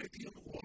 baby on the wall.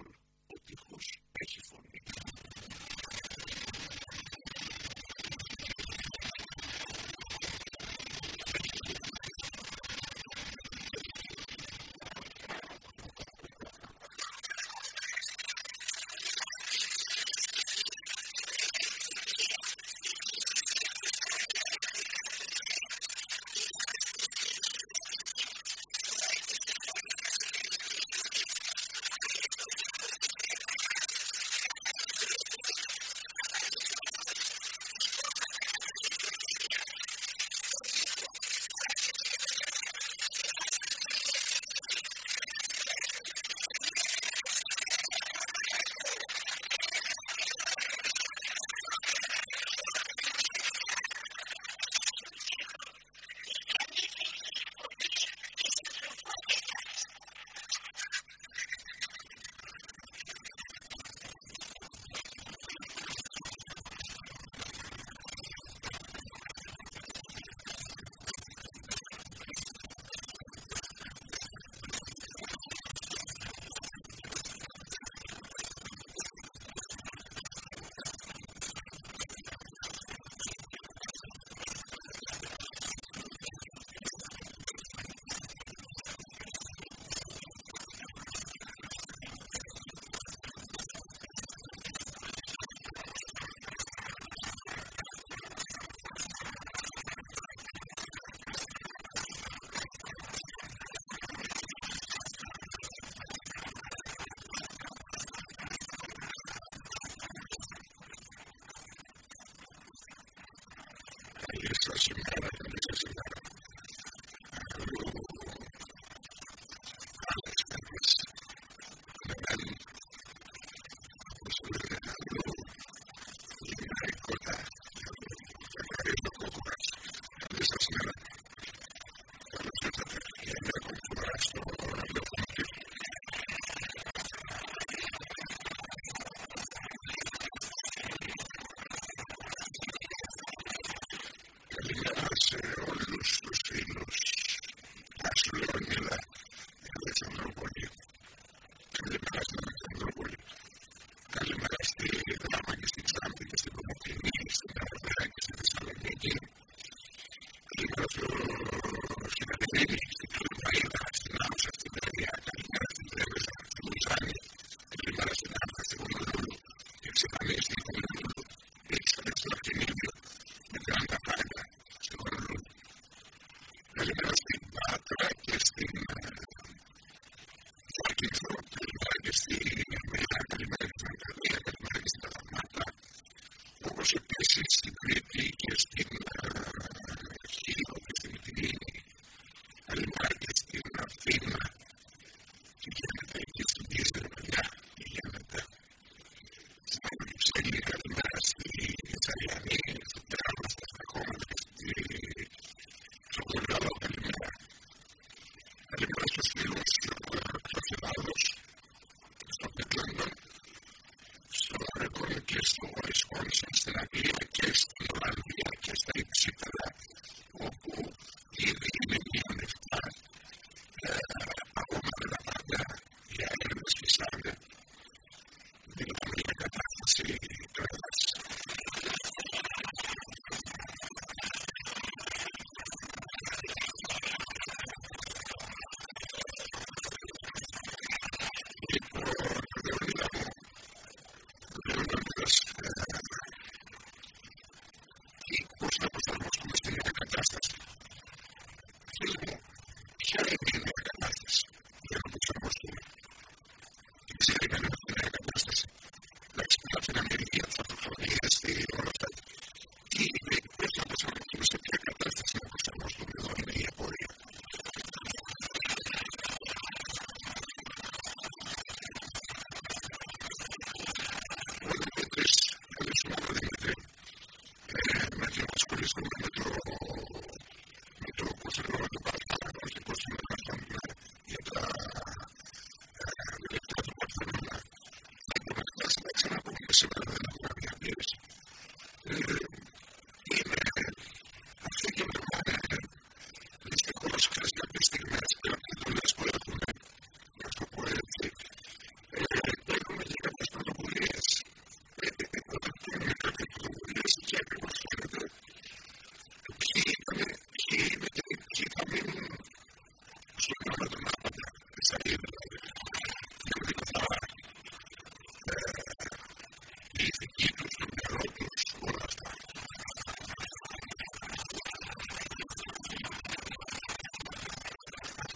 se también estoy con πώς θεωρώ το παρακάτω, πώς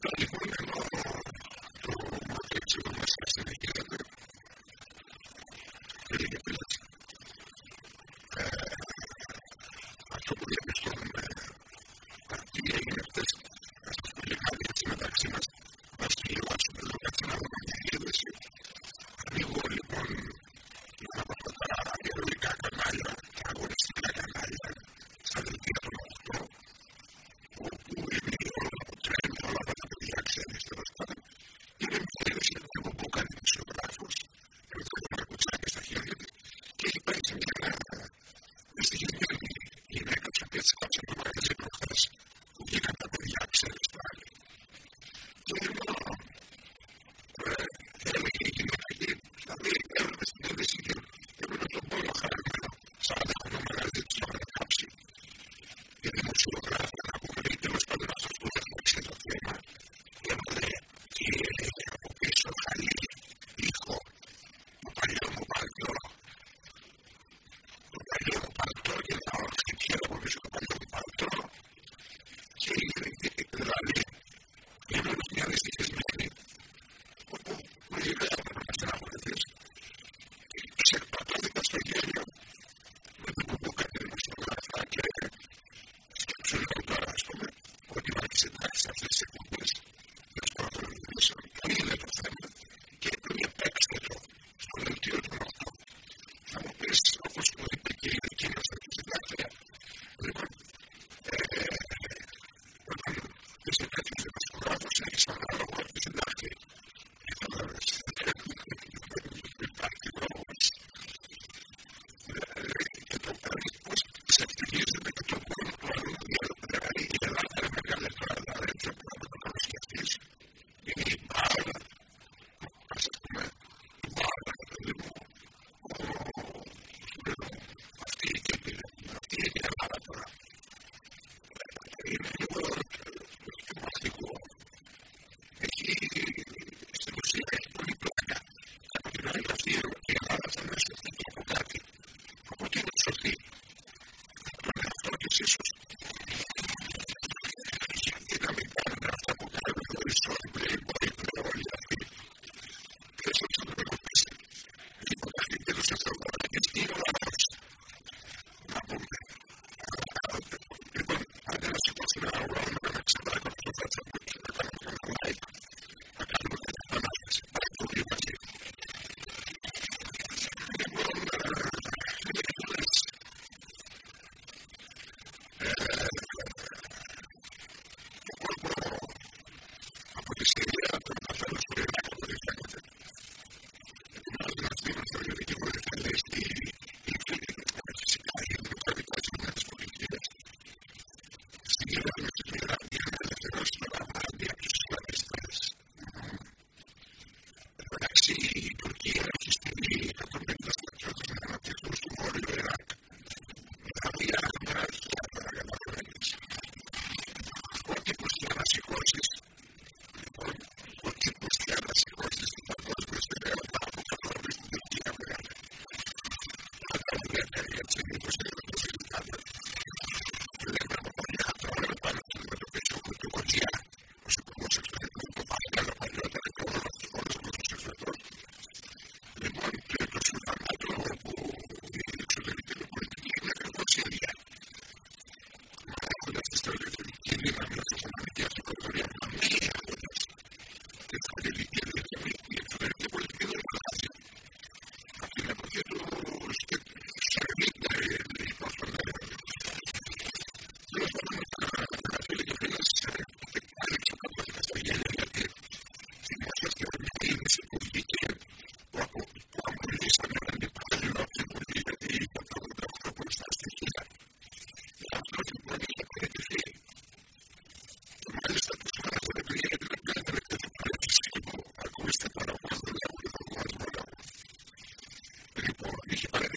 стали более новыми. tipo, y se parece.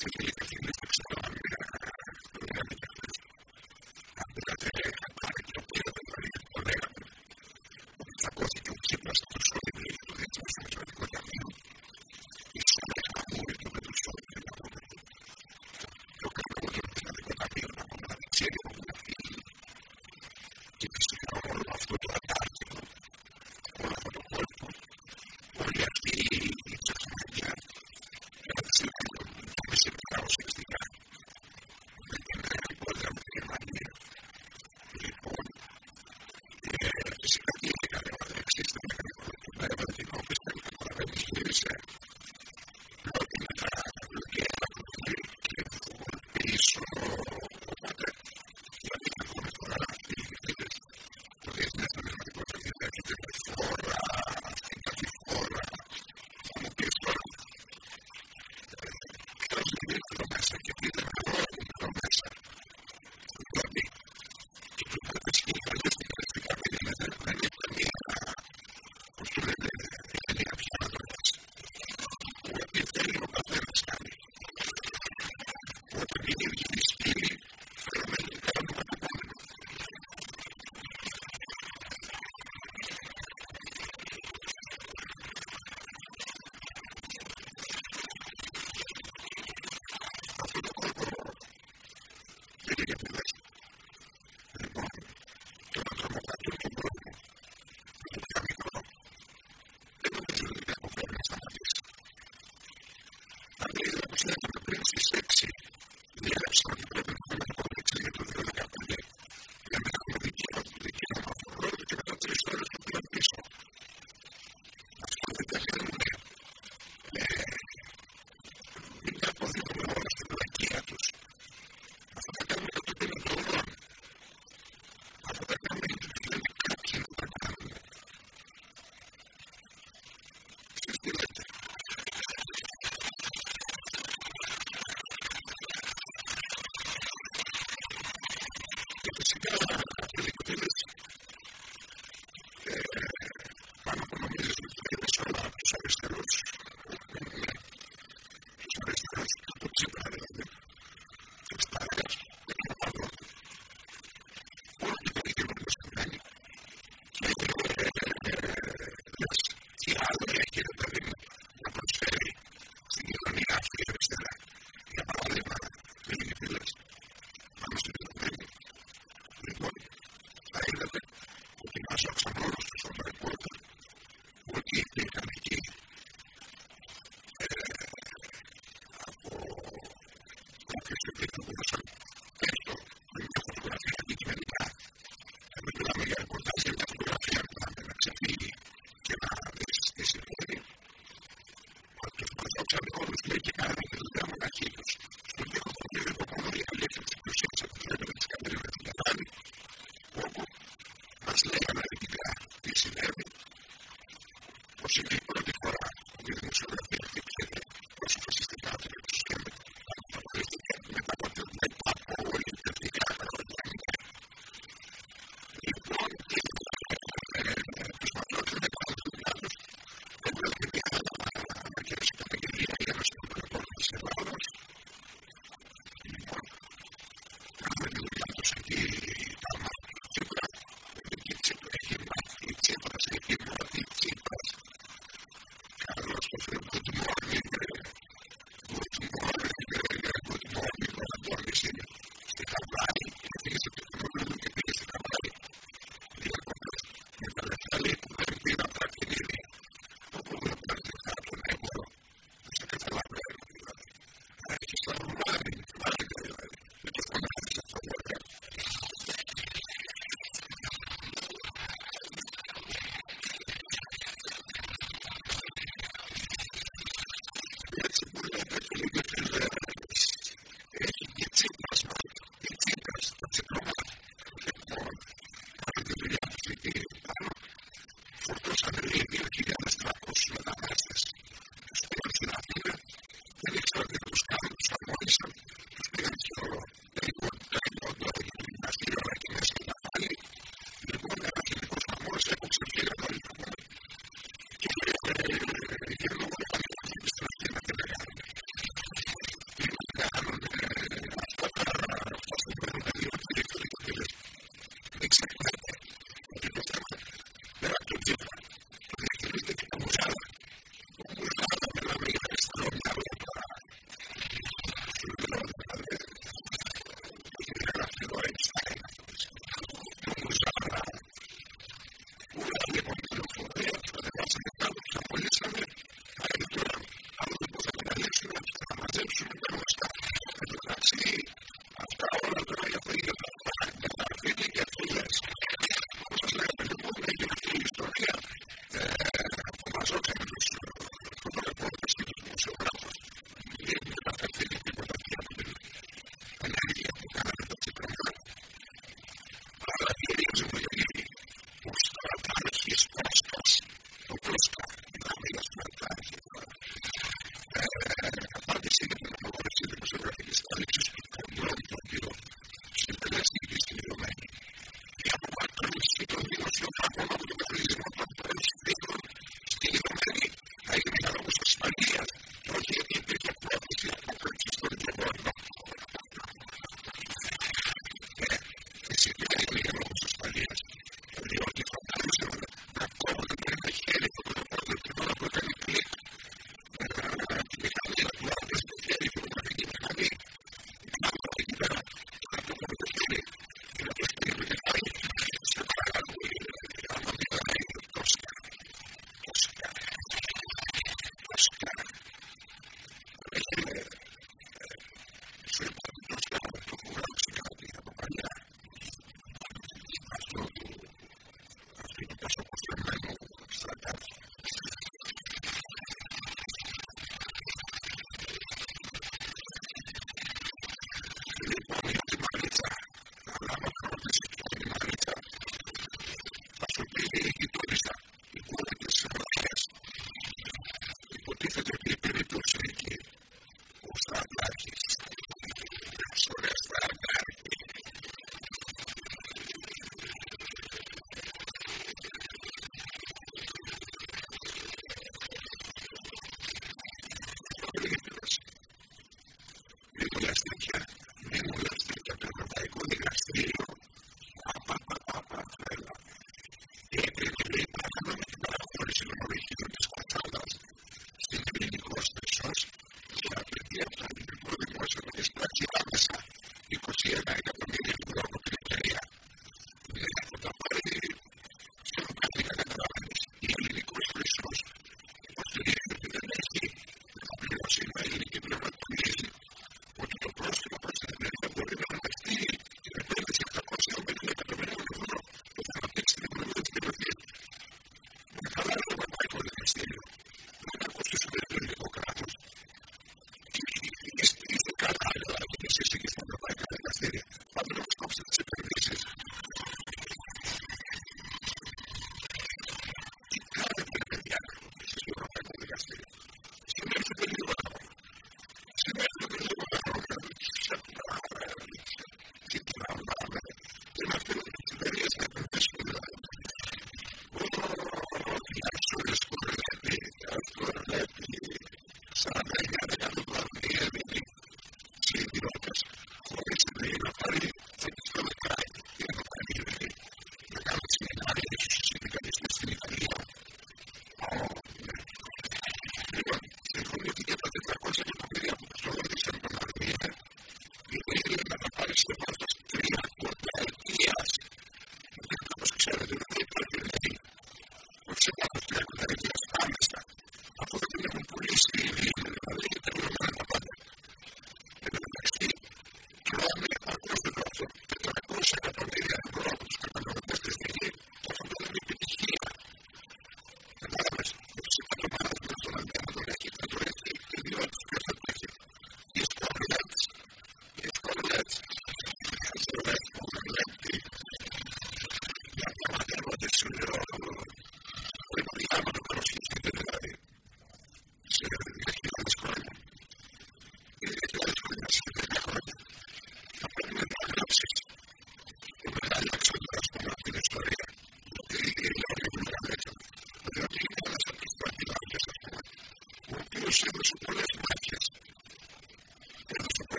to be to get through this.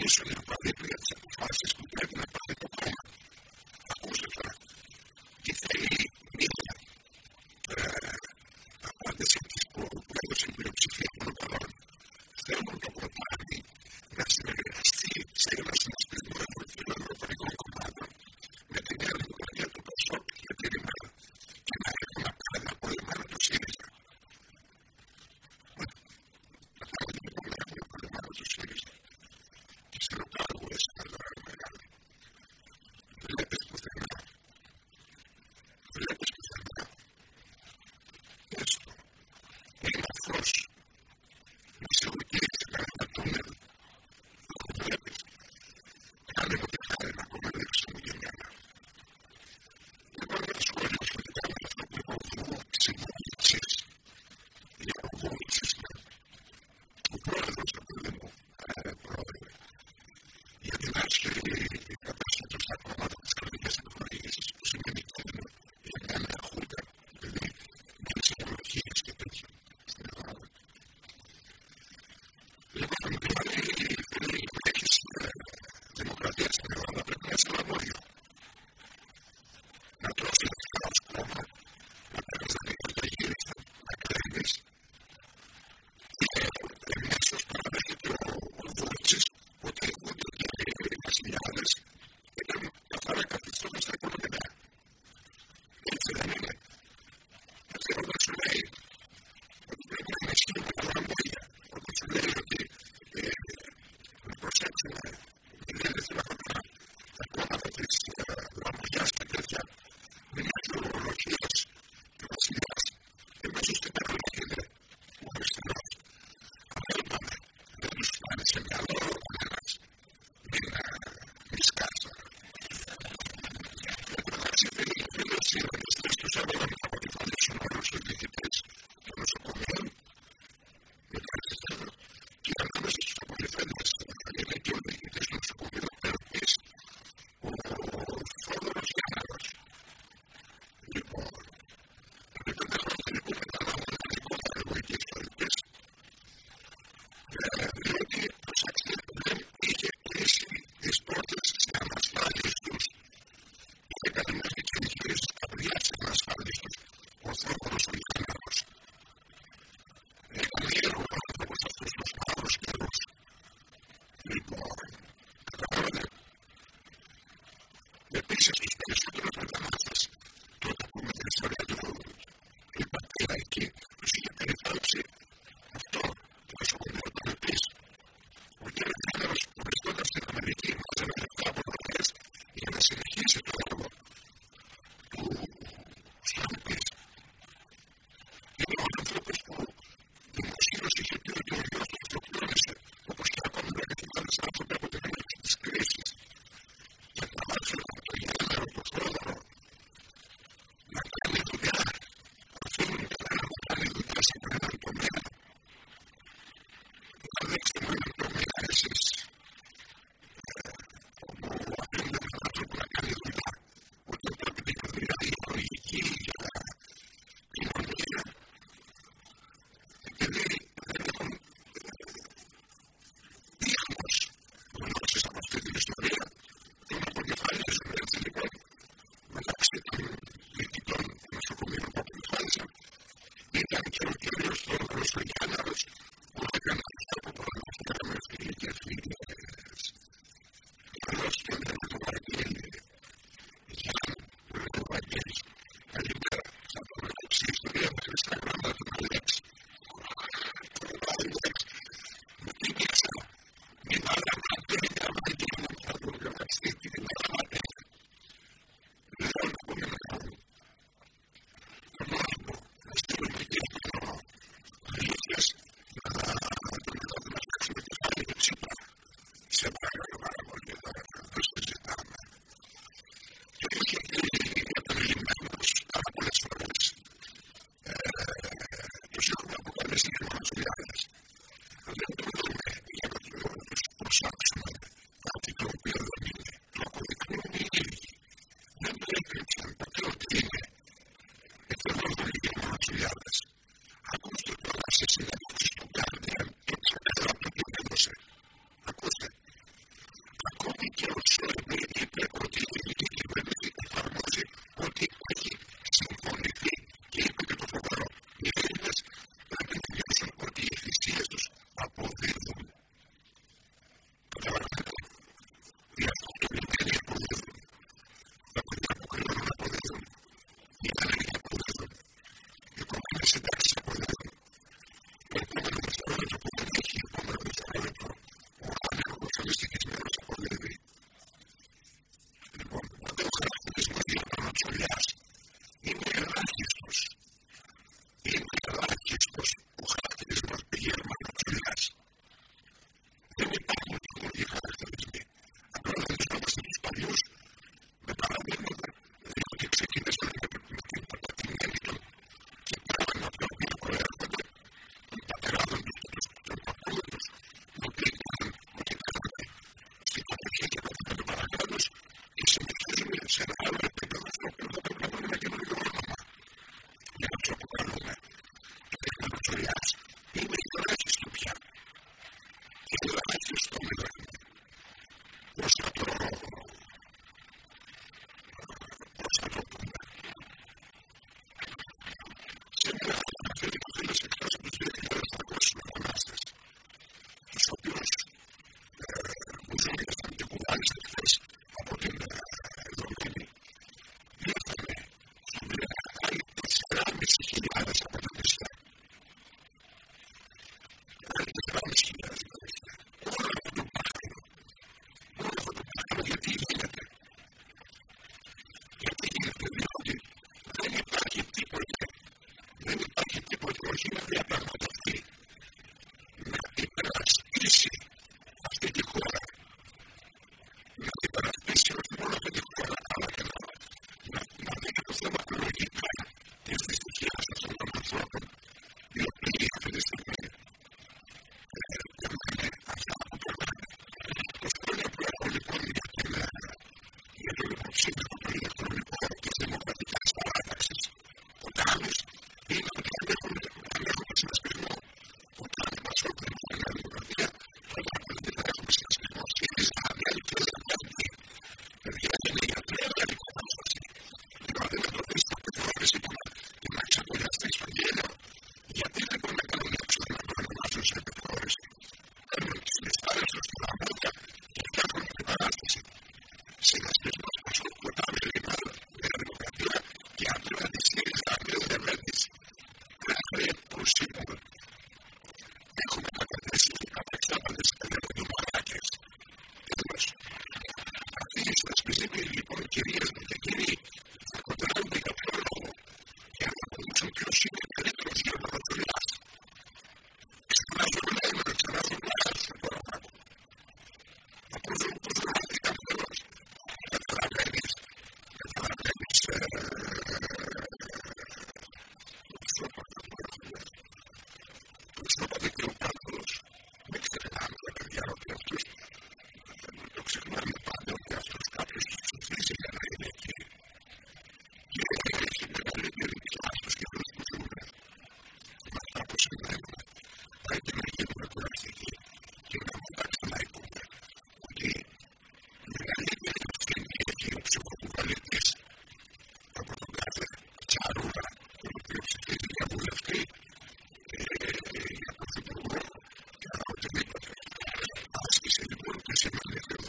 Επίσης, τους περισσότερους μετανάστες τότε που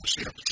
she had to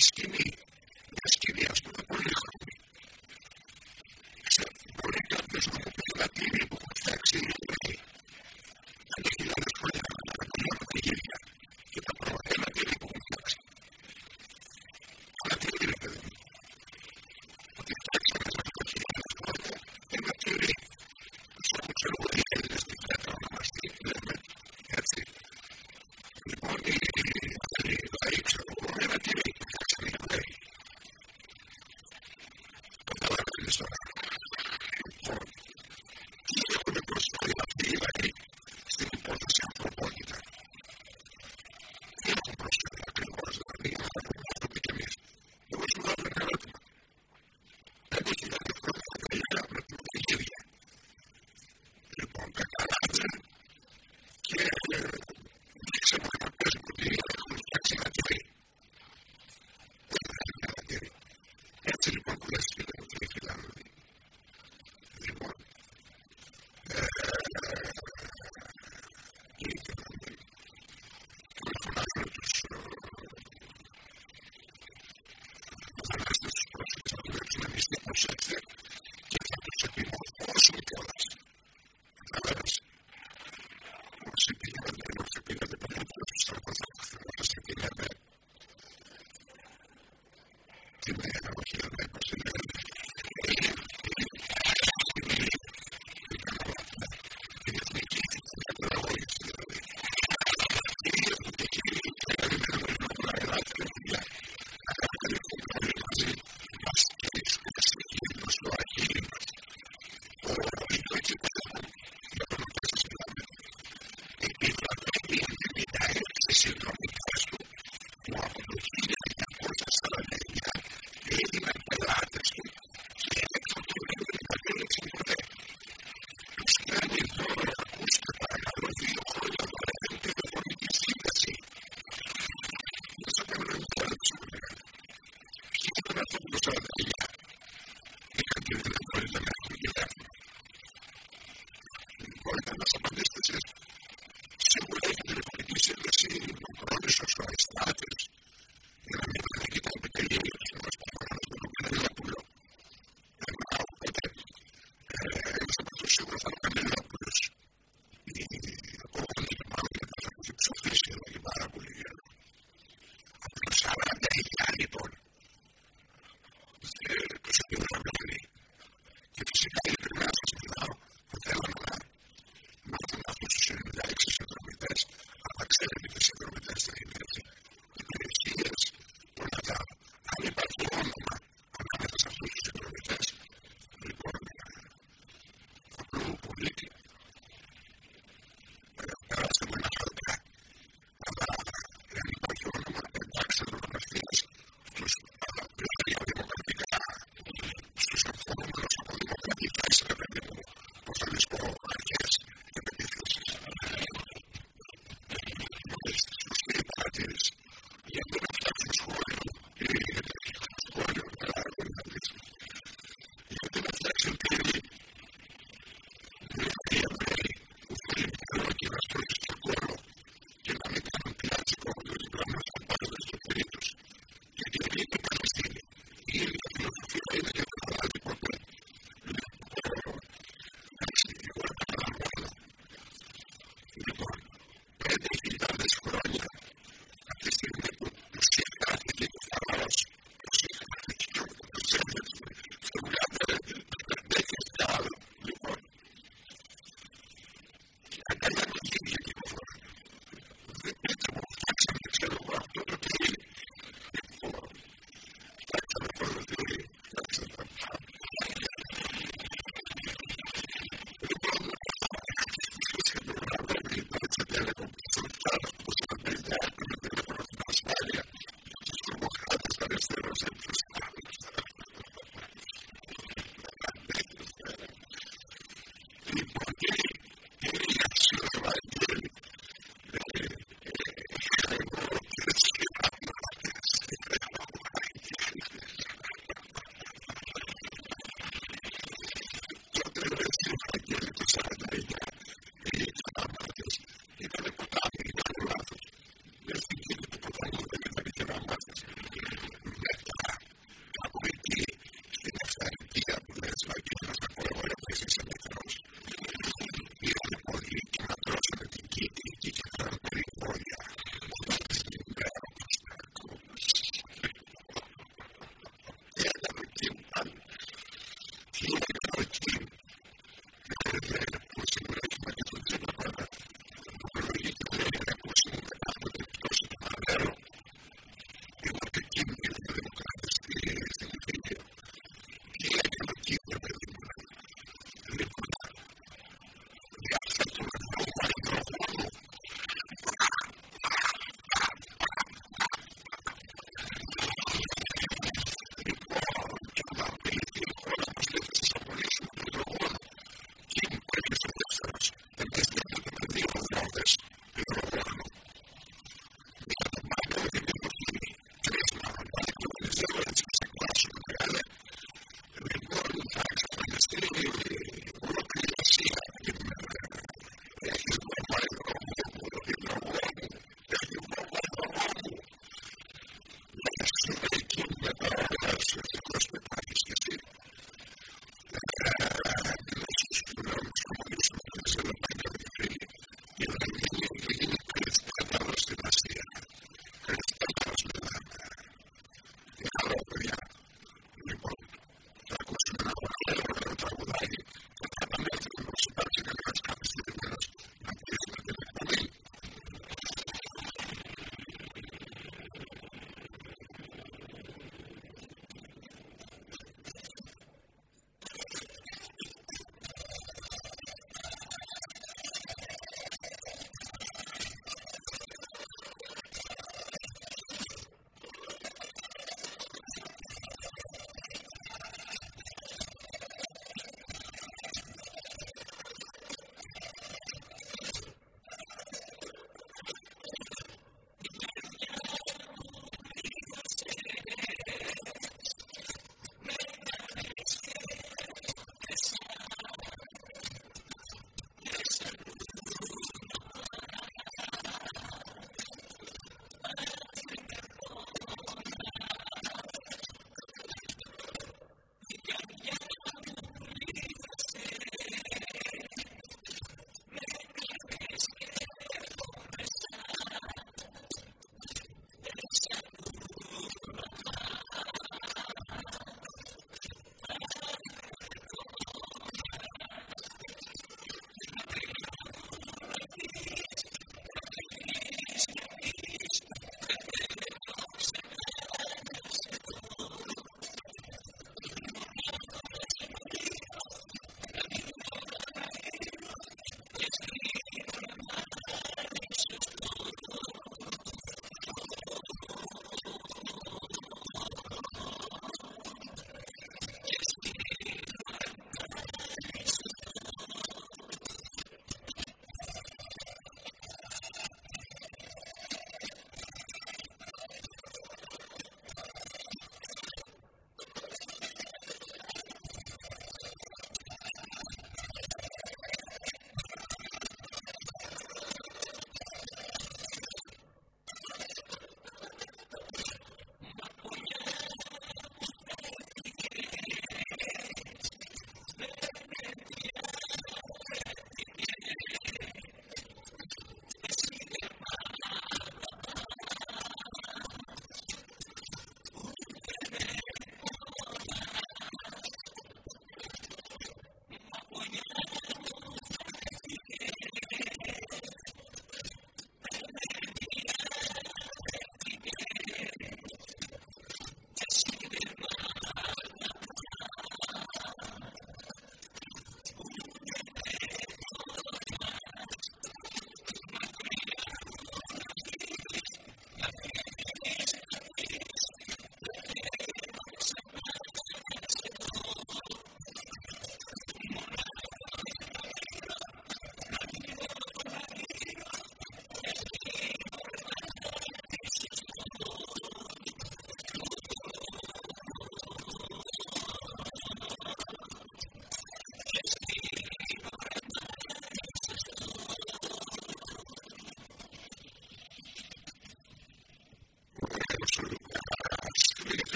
skinny